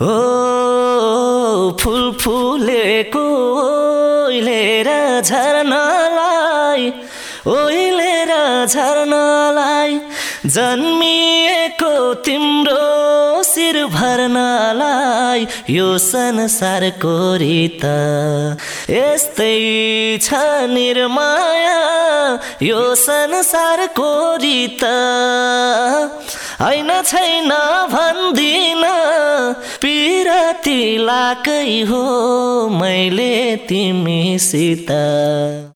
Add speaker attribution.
Speaker 1: हो फुल फुलेको ओइलेर झर्नलाई ओइलेर झर्नलाई जन्मिएको तिम्रो शिर भर्नलाई यो संसारको रित यस्तै छ निर्माया यो संसारको रित होइन छैन भन्दिन पिरती लाकै हो मैले तिमीसित।